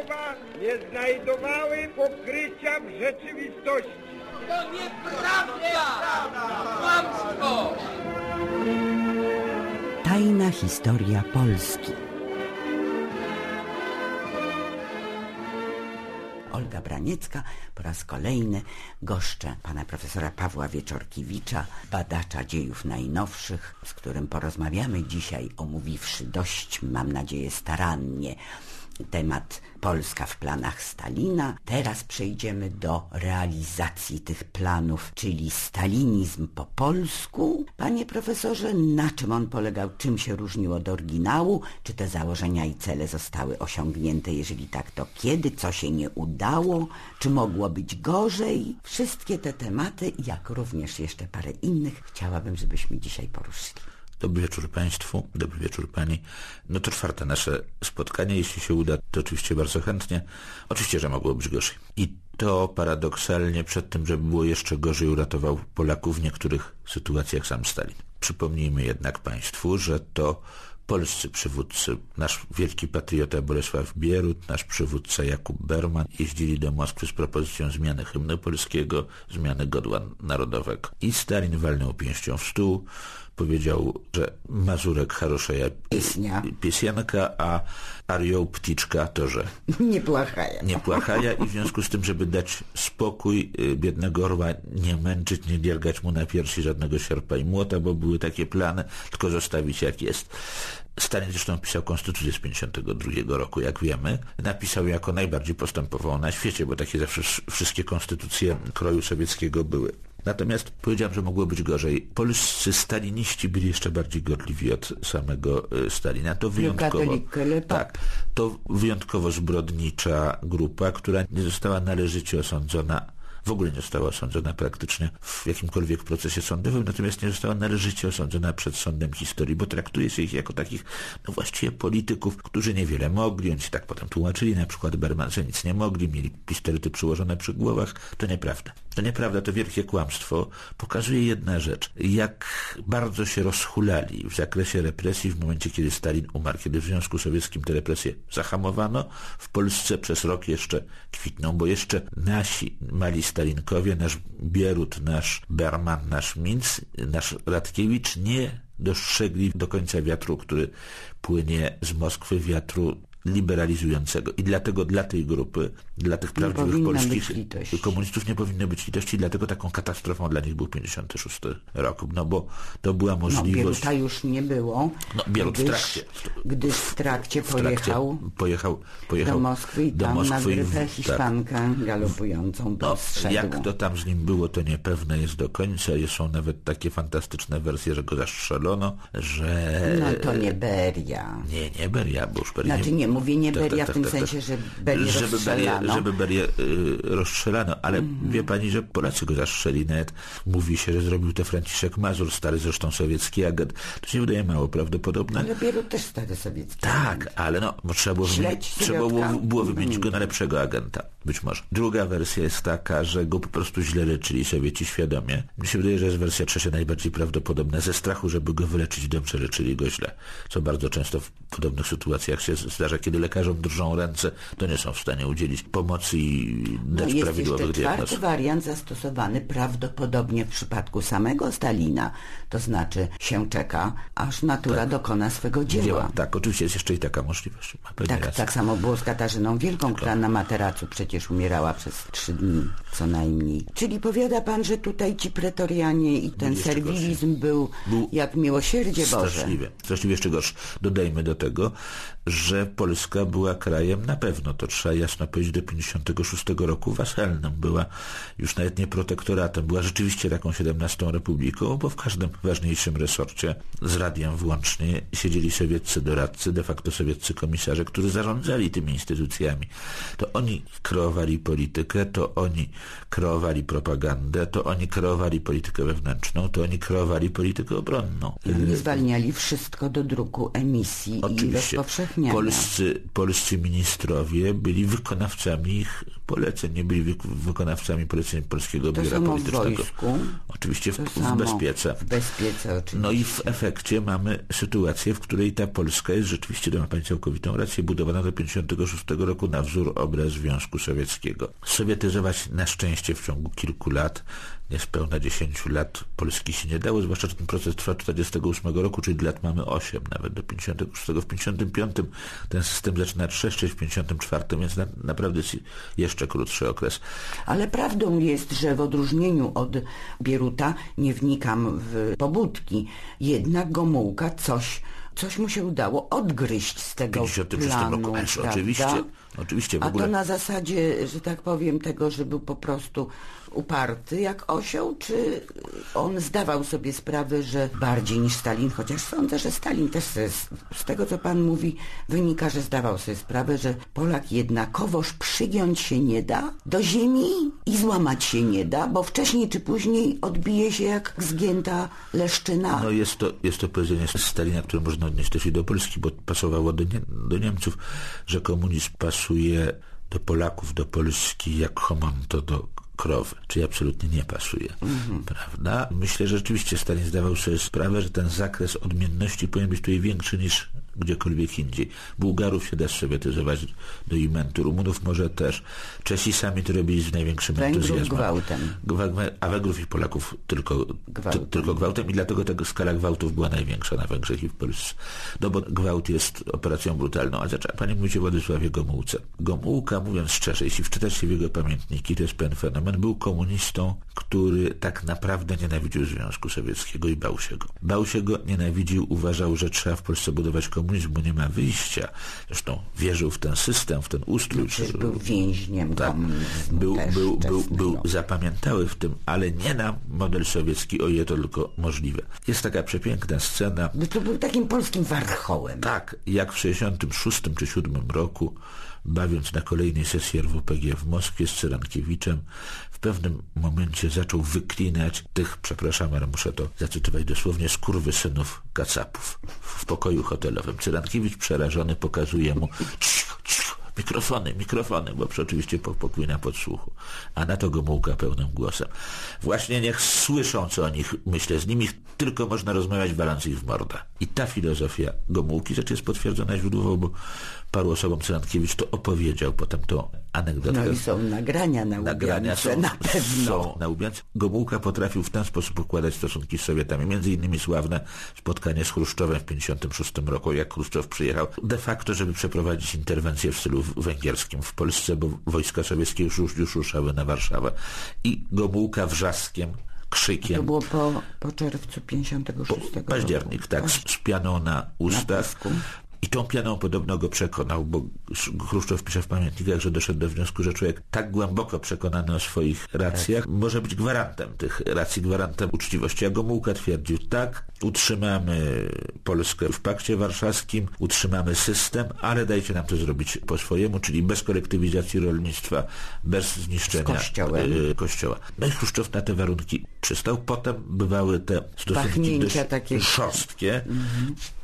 słowa nie znajdowały pokrycia w rzeczywistości. To nieprawda! Kłamstwo! Tajna historia Polski. Olga Braniecka po raz kolejny goszczę pana profesora Pawła Wieczorkiewicza, badacza dziejów najnowszych, z którym porozmawiamy dzisiaj, omówiwszy dość, mam nadzieję, starannie temat Polska w planach Stalina. Teraz przejdziemy do realizacji tych planów, czyli stalinizm po polsku. Panie profesorze, na czym on polegał, czym się różnił od oryginału, czy te założenia i cele zostały osiągnięte, jeżeli tak, to kiedy, co się nie udało, czy mogło być gorzej? Wszystkie te tematy, jak również jeszcze parę innych, chciałabym, żebyśmy dzisiaj poruszyli. Dobry wieczór Państwu, dobry wieczór Pani. No to czwarte nasze spotkanie, jeśli się uda, to oczywiście bardzo chętnie. Oczywiście, że mogło być gorzej. I to paradoksalnie przed tym, żeby było jeszcze gorzej, uratował Polaków w niektórych sytuacjach sam Stalin. Przypomnijmy jednak Państwu, że to polscy przywódcy, nasz wielki patriota Bolesław Bierut, nasz przywódca Jakub Berman jeździli do Moskwy z propozycją zmiany hymnu polskiego, zmiany godła narodowego. I Stalin walnął pięścią w stół, powiedział, że Mazurek Haroszeja piesienka, a Arioł Pticzka to, że Nie płachaja. nie płachaja i w związku z tym, żeby dać spokój y, biednego orła, nie męczyć, nie dziergać mu na piersi żadnego sierpa i młota, bo były takie plany, tylko zostawić jak jest. Stalin zresztą pisał konstytucję z 52 roku, jak wiemy. Napisał jako najbardziej postępował na świecie, bo takie zawsze ws- wszystkie konstytucje kroju sowieckiego były. Natomiast powiedziałem, że mogło być gorzej. Polscy staliniści byli jeszcze bardziej gorliwi od samego y, Stalina. To wyjątkowo, tak, to wyjątkowo zbrodnicza grupa, która nie została należycie osądzona w ogóle nie została osądzona praktycznie w jakimkolwiek procesie sądowym, natomiast nie została należycie osądzona przed sądem historii, bo traktuje się ich jako takich, no właściwie polityków, którzy niewiele mogli, oni się tak potem tłumaczyli, na przykład Berman, że nic nie mogli, mieli pistolety przyłożone przy głowach. To nieprawda. To nieprawda, to wielkie kłamstwo. Pokazuje jedna rzecz, jak bardzo się rozhulali w zakresie represji w momencie, kiedy Stalin umarł, kiedy w Związku Sowieckim te represje zahamowano, w Polsce przez rok jeszcze kwitną, bo jeszcze nasi mali Stalinkowie, nasz Bierut, nasz Berman, nasz Minc, nasz Radkiewicz nie dostrzegli do końca wiatru, który płynie z Moskwy, wiatru liberalizującego. I dlatego dla tej grupy, dla tych prawdziwych polskich komunistów nie powinno być litości, dlatego taką katastrofą dla nich był 56 rok. No bo to była No, możliwość... Bieruta już nie było. No, Bierut w gdyż- trakcie. Gdyż w trakcie w trakcie pojechał pojechał, pojechał do Moskwy i do tam Moskwy na w- grypę tak. Hiszpankę galopującą No, dostrzegł. jak to tam z nim było, to niepewne jest do końca. Są nawet takie fantastyczne wersje, że go zastrzelono, że... No to nie Beria. Nie, nie Beria, bo już Beria... Znaczy nie, mówię nie Tak, Beria tak, w tym tak, tak, sensie, tak. że Berię żeby Berię, rozstrzelano. żeby Berię y, rozstrzelano, ale Mhm. wie pani, że Polacy go zastrzeli nawet. Mówi się, że zrobił to Franciszek Mazur, stary zresztą sowiecki agent. To się wydaje mało prawdopodobne. Ale Bierut też stary sowiecki. Tak, ale no, bo trzeba było, Śledź trzeba było, było wymienić go na lepszego agenta. Być może. Druga wersja jest taka, że go po prostu źle leczyli Sowieci świadomie. Mi się wydaje, że jest wersja trzecia najbardziej prawdopodobna. Ze strachu, żeby go wyleczyć dobrze, leczyli go źle. Co bardzo często w podobnych sytuacjach się zdarza, kiedy lekarzom drżą ręce, to nie są w stanie udzielić pomocy i No dać jest prawidłowych diagnoz. czwarty wariant zastosowany prawdopodobnie w przypadku samego Stalina. To znaczy się czeka, aż natura dokona swego dzieła. Dzieła. Tak, oczywiście jest jeszcze i taka możliwość. Tak, rację. tak samo było z Katarzyną Wielką, która na materacu przecież umierała przez trzy dni co najmniej. Czyli powiada pan, że tutaj ci pretorianie i ten jeszcze serwilizm był, Był jak miłosierdzie Boże. Straszliwie, straszliwie jeszcze gorszy. Dodajmy do tego, że Polska była krajem na pewno, to trzeba jasno powiedzieć, do 56 roku wasalnym. Była już nawet nie protektoratem, była rzeczywiście taką 17 republiką, bo w każdym ważniejszym resorcie, z radiem włącznie, siedzieli sowieccy doradcy, de facto sowieccy komisarze, którzy zarządzali tymi instytucjami. To oni kreowali politykę, to oni kreowali propagandę, to oni kreowali politykę wewnętrzną, to oni kreowali politykę obronną. I Oni zwalniali wszystko do druku emisji i Oczywiście. rozpowszechniania. Polscy polscy, polscy ministrowie byli wykonawcami ich poleceń, nie byli wy- wykonawcami poleceń polskiego To biura samo w politycznego. wojsku. Oczywiście w, w bezpiece. W bezpiece oczywiście. No i w efekcie mamy sytuację, w której ta Polska jest rzeczywiście, ma Pani całkowitą rację, budowana do 1956 roku na wzór obraz Związku Sowieckiego. Sowietyzować na szczęście w ciągu kilku lat, niespełna 10 lat Polski się nie dało, zwłaszcza, że ten proces trwa 48 roku, czyli lat mamy 8, nawet do 56. W 55 ten system zaczyna trzeszczeć, w 54, więc na, naprawdę jeszcze krótszy okres. Ale prawdą jest, że w odróżnieniu od Bieruta, nie wnikam w pobudki, jednak Gomułka coś, coś mu się udało odgryźć z tego 56 planu, roku, oczywiście, oczywiście w A ogóle... to na zasadzie, że tak powiem, tego, że był po prostu uparty jak osioł, czy on zdawał sobie sprawę, że bardziej niż Stalin, chociaż sądzę, że Stalin też z, z tego, co pan mówi, wynika, że zdawał sobie sprawę, że Polak jednakowoż przygiąć się nie da do ziemi i złamać się nie da, bo wcześniej czy później odbije się jak zgięta leszczyna. No jest to, jest to powiedzenie Stalina, które można odnieść też i do Polski, bo pasowało do, nie, do Niemców, że komunizm pasuje do Polaków, do Polski jak homonto do krowy, czyli absolutnie nie pasuje, prawda? Myślę, że rzeczywiście Stalin zdawał sobie sprawę, że ten zakres odmienności powinien być tutaj większy niż gdziekolwiek indziej. Bułgarów się da sowietyzować do imentu, Rumunów może też. Czesi sami to robili z największym Węgrów entuzjazmem. gwałtem. Gwa- A Węgrów i Polaków tylko Gwałtem. ty, tylko gwałtem i dlatego ta skala gwałtów była największa na Węgrzech i w Polsce. No bo gwałt jest operacją brutalną. A zaczęła Pani mówić o Władysławie Gomułce. Gomułka, mówiąc szczerze, jeśli wczytać się w jego pamiętniki, to jest pewien fenomen, był komunistą, który tak naprawdę nienawidził Związku Sowieckiego i bał się go. Bał się go, nienawidził, uważał, że trzeba w Polsce budować komunizm, bo nie ma wyjścia. Zresztą wierzył w ten system, w ten ustrój. Przecież był więźniem Tak, komunizmu był, był, był, był zapamiętały w tym, ale nie na model sowiecki, o ile to tylko możliwe. Jest taka przepiękna scena, Bo To był takim polskim warchołem. tak jak w 66 czy 7 roku, bawiąc na kolejnej sesji RWPG w Moskwie z Cyrankiewiczem, w pewnym momencie zaczął wyklinać tych, przepraszam, ale muszę to zacytować dosłownie, skurwysynów kacapów w pokoju hotelowym. Cyrankiewicz przerażony pokazuje mu cicho, cicho, mikrofony, mikrofony, bo oczywiście po- pokój na podsłuchu. A na to Gomułka pełnym głosem. Właśnie niech słyszą, co o nich myślę. Z nimi tylko można rozmawiać, balans ich w morda. I ta filozofia Gomułki, rzecz jest potwierdzona źródłowo, bo paru osobom Cyrankiewicz to opowiedział, potem to anegdotkę. No i są nagrania na Nagrania Łubiance, są, na pewno. są na Łubiance. Gomułka potrafił w ten sposób układać stosunki z Sowietami. Między innymi sławne spotkanie z Chruszczowem w 1956 roku, jak Chruszczow przyjechał de facto, żeby przeprowadzić interwencję w stylu węgierskim w Polsce, bo wojska sowieckie już, już, ruszały na Warszawę. I Gomułka wrzaskiem, krzykiem, To było po, po czerwcu 56 październik, tak, z, z pianą na ustach. pisku. I tą pianą podobno go przekonał, bo Chruszczow pisze w pamiętnikach, że doszedł do wniosku, że człowiek tak głęboko przekonany o swoich racjach może być gwarantem tych racji, gwarantem uczciwości. A Gomułka twierdził, tak, utrzymamy Polskę w pakcie warszawskim, utrzymamy system, ale dajcie nam to zrobić po swojemu, czyli bez kolektywizacji rolnictwa, bez zniszczenia y, kościoła. No i Chruszczow na te warunki przystał. Potem bywały te stosunki dość takie. szorstkie.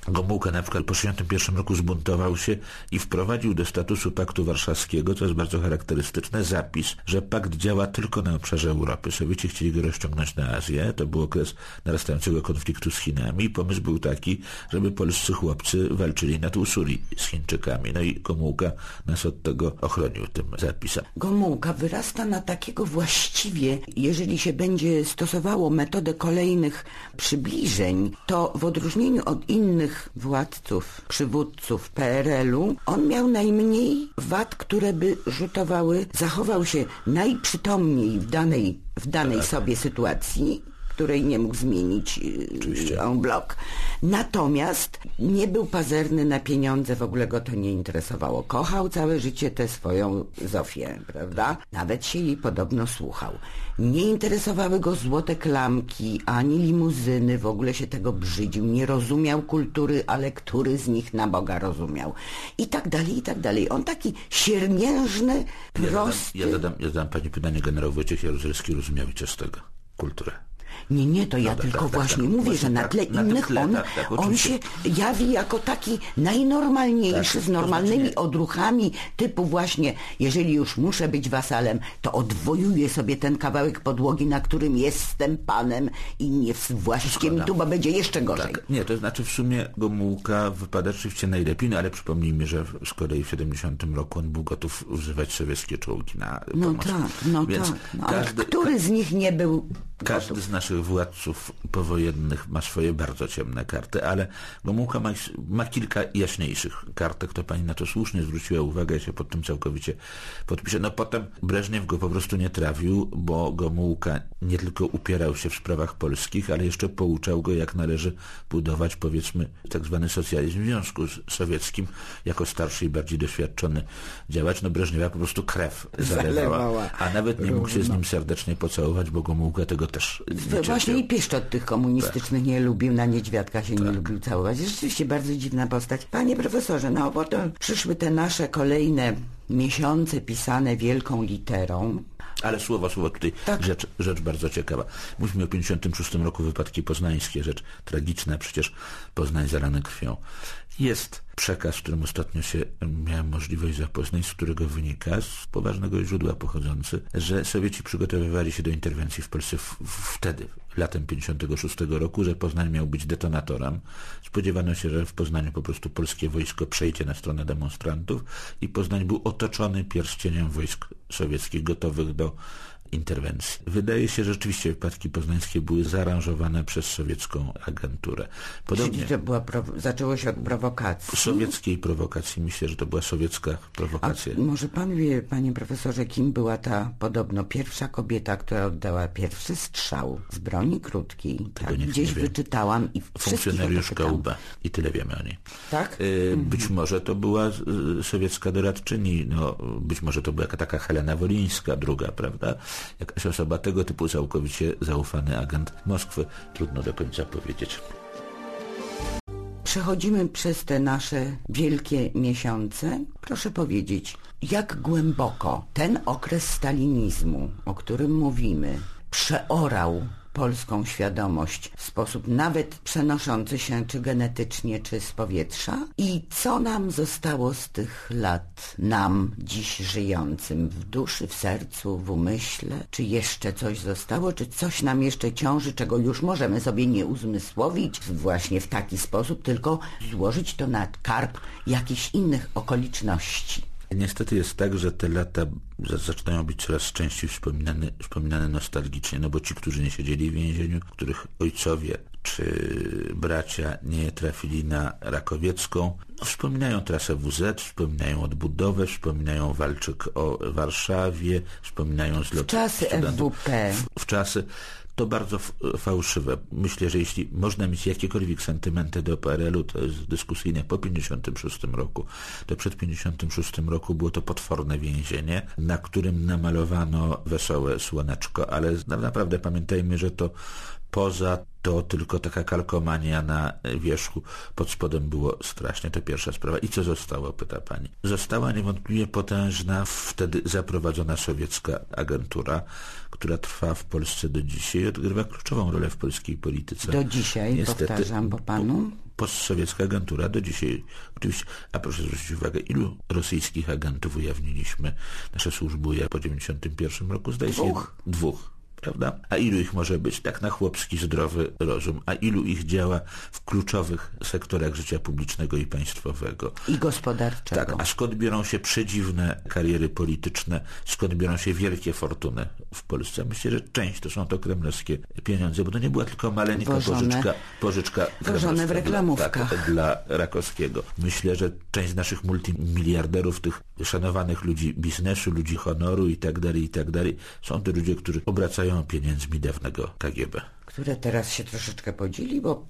Gomułka na przykład po 1961 roku zbuntował się i wprowadził do statusu Paktu Warszawskiego, co jest bardzo charakterystyczne, zapis, że pakt działa tylko na obszarze Europy. Sowieci chcieli go rozciągnąć na Azję. To był okres narastającego konfliktu z Chinami pomysł był taki, żeby polscy chłopcy walczyli nad Usuri z Chińczykami. No i Gomułka nas od tego ochronił tym zapisem. Gomułka wyrasta na takiego właściwie, jeżeli się będzie stosowało metodę kolejnych przybliżeń, to w odróżnieniu od innych władców, przywódców PRL-u, on miał najmniej wad, które by rzutowały, zachował się najprzytomniej w danej, w danej sobie sytuacji, której nie mógł zmienić Oczywiście. en bloc. Natomiast nie był pazerny na pieniądze, w ogóle go to nie interesowało. Kochał całe życie tę swoją Zofię, prawda? Nawet się jej podobno słuchał. Nie interesowały go złote klamki, ani limuzyny, w ogóle się tego brzydził. Nie rozumiał kultury, ale który z nich na Boga rozumiał. I tak dalej, i tak dalej. On taki siermiężny, Ja zadam, prosty. ja zadam, ja zadam pani pytanie, generał Wojciech Jaruzelski rozumiał i tego? Kulturę. Nie, nie, to ja tak, tylko tak, tak, właśnie tak, mówię, właśnie że na tak, tle na tym innych tle, on, tak, tak, on oczywiście. się jawi jako taki najnormalniejszy, Tak, z normalnymi znaczy odruchami, typu właśnie, jeżeli już muszę być wasalem, to odwojuję sobie ten kawałek podłogi, na którym jestem panem i nie właścikiem Zgoda. tu, bo będzie jeszcze gorzej. Tak, nie, to znaczy w sumie Gomułka wypada rzeczywiście najlepiej, no ale przypomnijmy, że z kolei w 70 roku on był gotów używać sowieckie czołgi na No pomoc. tak, no Więc tak. No, ale każdy, który z nich nie był Każdy z naszych władców powojennych ma swoje bardzo ciemne karty, ale Gomułka ma, ma kilka jaśniejszych kartek, to pani na to słusznie zwróciła uwagę, ja się pod tym całkowicie podpiszę. No potem Breżniew go po prostu nie trawił, bo Gomułka nie tylko upierał się w sprawach polskich, ale jeszcze pouczał go, jak należy budować, powiedzmy, tak zwany socjalizm w Związku Sowieckim, jako starszy i bardziej doświadczony działacz. No Breżniewa po prostu krew zalewała, Zalewała. a nawet nie mógł się z nim serdecznie pocałować, bo Gomułka tego też nie Właśnie cierpiał. i Pieszczot tych komunistycznych nie lubił, na niedźwiadka się nie lubił całować. Rzeczywiście bardzo dziwna postać. Panie profesorze, no potem przyszły te nasze kolejne miesiące pisane wielką literą. Ale słowo, słowo tutaj Tak. rzecz, rzecz bardzo ciekawa. Mówimy o 56 roku wypadki poznańskie, rzecz tragiczna, przecież Poznań zalany krwią. Jest przekaz, którym ostatnio się miałem możliwość zapoznać, z którego wynika, z poważnego źródła pochodzący, że Sowieci przygotowywali się do interwencji w Polsce w, w, wtedy, latem 56 roku, że Poznań miał być detonatorem. Spodziewano się, że w Poznaniu po prostu polskie wojsko przejdzie na stronę demonstrantów i Poznań był otoczony pierścieniem wojsk sowieckich gotowych do interwencji. Wydaje się, że rzeczywiście wypadki poznańskie były zaaranżowane przez sowiecką agenturę. Podobnie Czyli to była zaczęło się od prowokacji. sowieckiej prowokacji. Myślę, że to była sowiecka A prowokacja. może pan wie, panie profesorze, kim była ta podobno pierwsza kobieta, która oddała pierwszy strzał z broni krótkiej? Tak, nikt gdzieś nie wyczytałam i Funkcjonariuszka pytam. UB. I tyle wiemy o niej. Tak? Y, Być może to była y, sowiecka doradczyni, no, być może to była taka Helena Wolińska, druga, prawda? Jakaś osoba tego typu całkowicie zaufany agent Moskwy. Trudno do końca powiedzieć. Przechodzimy przez te nasze wielkie miesiące. Proszę powiedzieć, jak głęboko ten okres stalinizmu, o którym mówimy, przeorał polską świadomość w sposób nawet przenoszący się czy genetycznie, czy z powietrza? I co nam zostało z tych lat, nam dziś żyjącym w duszy, w sercu, w umyśle? Czy jeszcze coś zostało, czy coś nam jeszcze ciąży, czego już możemy sobie nie uzmysłowić właśnie w taki sposób, tylko złożyć to na karp jakichś innych okoliczności? Niestety jest tak, że te lata za- zaczynają być coraz częściej wspominane, wspominane nostalgicznie, no bo ci, którzy nie siedzieli w więzieniu, których ojcowie czy bracia nie trafili na Rakowiecką, no wspominają trasę WZ, wspominają odbudowę, wspominają walczyk o Warszawie, wspominają zlot czasy studentów. FWP. W, w czasy to bardzo fałszywe. Myślę, że jeśli można mieć jakiekolwiek sentymenty do PRL-u, to jest dyskusyjne po 56 roku. To przed 56 roku było to potworne więzienie, na którym namalowano wesołe słoneczko, ale na- naprawdę pamiętajmy, że to poza to tylko taka kalkomania na wierzchu, pod spodem było strasznie, to pierwsza sprawa. I co zostało, pyta pani? Została niewątpliwie potężna, wtedy zaprowadzona sowiecka agentura, która trwa w Polsce do dzisiaj i odgrywa kluczową rolę w polskiej polityce. Do dzisiaj, Niestety, powtarzam po panu. Postsowiecka agentura do dzisiaj. Oczywiście, a proszę zwrócić uwagę, ilu rosyjskich agentów ujawniliśmy nasze służby po 91 roku? Zdaje się Dwóch. dwóch. Prawda? A ilu ich może być? Tak na chłopski, zdrowy rozum. A ilu ich działa w kluczowych sektorach życia publicznego i państwowego? I gospodarczego. Tak, a skąd biorą się przedziwne kariery polityczne, skąd biorą się wielkie fortuny w Polsce? Myślę, że część to są to kremlowskie pieniądze, bo to nie była tylko maleńka Wożone- pożyczka, pożyczka w reklamówkach. Dla, tak, dla Rakowskiego. Myślę, że część z naszych multimiliarderów, tych szanowanych ludzi biznesu, ludzi honoru i tak dalej, i tak dalej, są to ludzie, którzy obracają pieniędzmi dawnego KGB. które teraz się troszeczkę podzieli, bo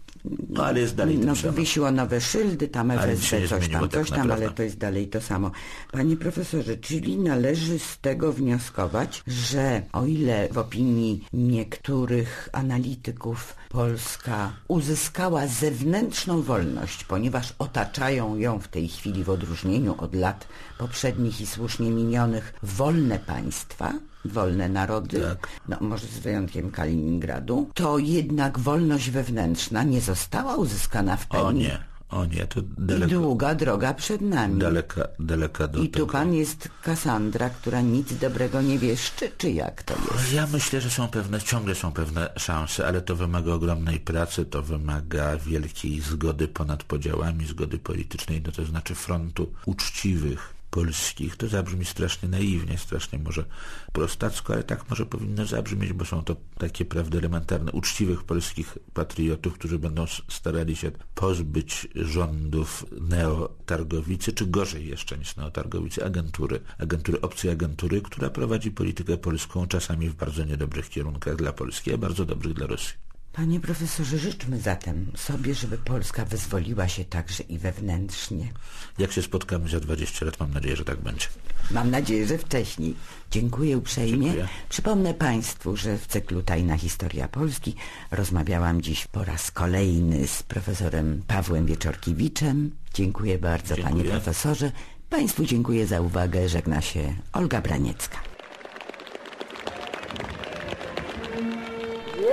No ale jest dalej no, samym. wywiesiło nowe szyldy, tam FSB, coś tam, tak coś tam, ale to jest dalej to samo. Panie profesorze, czyli należy z tego wnioskować, że o ile w opinii niektórych analityków Polska uzyskała zewnętrzną wolność, ponieważ otaczają ją w tej chwili w odróżnieniu od lat poprzednich i słusznie minionych wolne państwa, wolne narody, Tak. no może z wyjątkiem Kaliningradu, to jednak wolność wewnętrzna nie została uzyskana w pełni. O nie, o nie, to I daleko, długa droga przed nami. daleka, daleka do I tu tego. pan jest Kasandra, która nic dobrego nie wieszczy, czy jak to jest? Ja myślę, że są pewne, ciągle są pewne szanse, ale to wymaga ogromnej pracy, to wymaga wielkiej zgody ponad podziałami, zgody politycznej, no to znaczy frontu uczciwych polskich. To zabrzmi strasznie naiwnie, strasznie może prostacko, ale tak może powinno zabrzmieć, bo są to takie prawdy elementarne, uczciwych polskich patriotów, którzy będą starali się pozbyć rządów neotargowicy, czy gorzej jeszcze niż neotargowicy, agentury, agentury, obcej agentury, która prowadzi politykę polską czasami w bardzo niedobrych kierunkach dla Polski, a bardzo dobrych dla Rosji. Panie profesorze, życzmy zatem sobie, żeby Polska wyzwoliła się także i wewnętrznie. Jak się spotkamy za 20 lat, mam nadzieję, że tak będzie. Mam nadzieję, że wcześniej. Dziękuję uprzejmie. Dziękuję. Przypomnę Państwu, że w cyklu Tajna Historia Polski rozmawiałam dziś po raz kolejny z profesorem Pawłem Wieczorkiewiczem. Dziękuję bardzo Dziękuję. panie profesorze. Państwu dziękuję za uwagę. Żegna się Olga Braniecka.